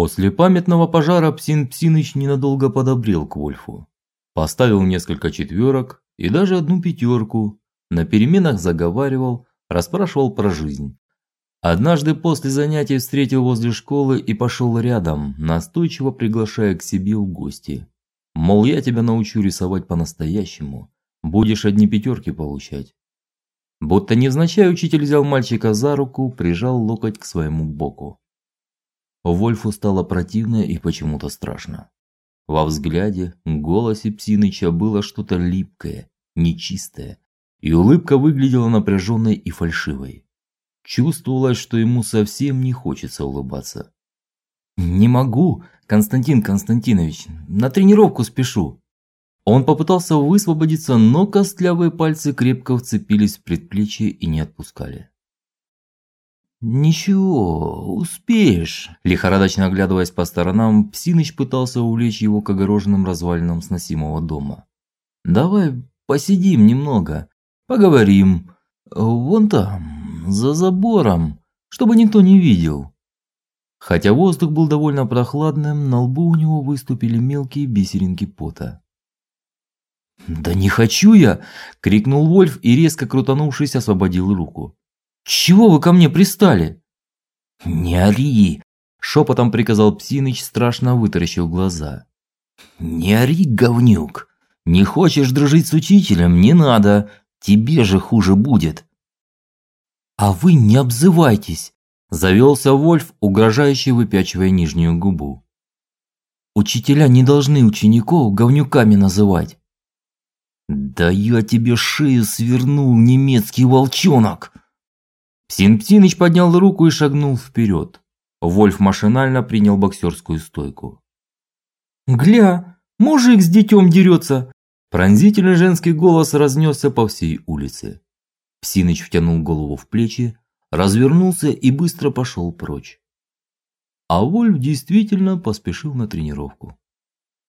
После памятного пожара Псин Псиныч ненадолго подобрел к Вольфу. Поставил несколько четверок и даже одну пятерку, на переменах заговаривал, расспрашивал про жизнь. Однажды после занятий встретил возле школы и пошел рядом, настойчиво приглашая к себе в гости. Мол, я тебя научу рисовать по-настоящему, будешь одни пятерки получать. Будто невзначай учитель взял мальчика за руку, прижал локоть к своему боку. Вольфу стало противно и почему-то страшно. Во взгляде, голосе Псиныча было что-то липкое, нечистое, и улыбка выглядела напряженной и фальшивой. Чувствовалось, что ему совсем не хочется улыбаться. Не могу, Константин Константинович, на тренировку спешу. Он попытался высвободиться, но костлявые пальцы крепко вцепились в предплечье и не отпускали. Ничего, успеешь. Лихорадочно оглядываясь по сторонам, Псиныч пытался увлечь его к огороженным развалинам сносимого дома. Давай посидим немного, поговорим. Вон там, за забором, чтобы никто не видел. Хотя воздух был довольно прохладным, на лбу у него выступили мелкие бисеринки пота. "Да не хочу я", крикнул Вольф и резко крутанувшись, освободил руку. Чего вы ко мне пристали? Не ори, шепотом приказал Псиныч, страшно вытаращив глаза. Не ори, говнюк. Не хочешь дружить с учителем, не надо. Тебе же хуже будет. А вы не обзывайтесь, завелся Вольф, угрожающе выпячивая нижнюю губу. Учителя не должны учеников говнюками называть. Да я тебе шею свернул, немецкий волчонок!» Псин-Птиныч поднял руку и шагнул вперед. Вольф машинально принял боксерскую стойку. «Гля, мужик с детем дерется!» Пронзительный женский голос разнесся по всей улице. Псиныч втянул голову в плечи, развернулся и быстро пошел прочь. А Вольф действительно поспешил на тренировку.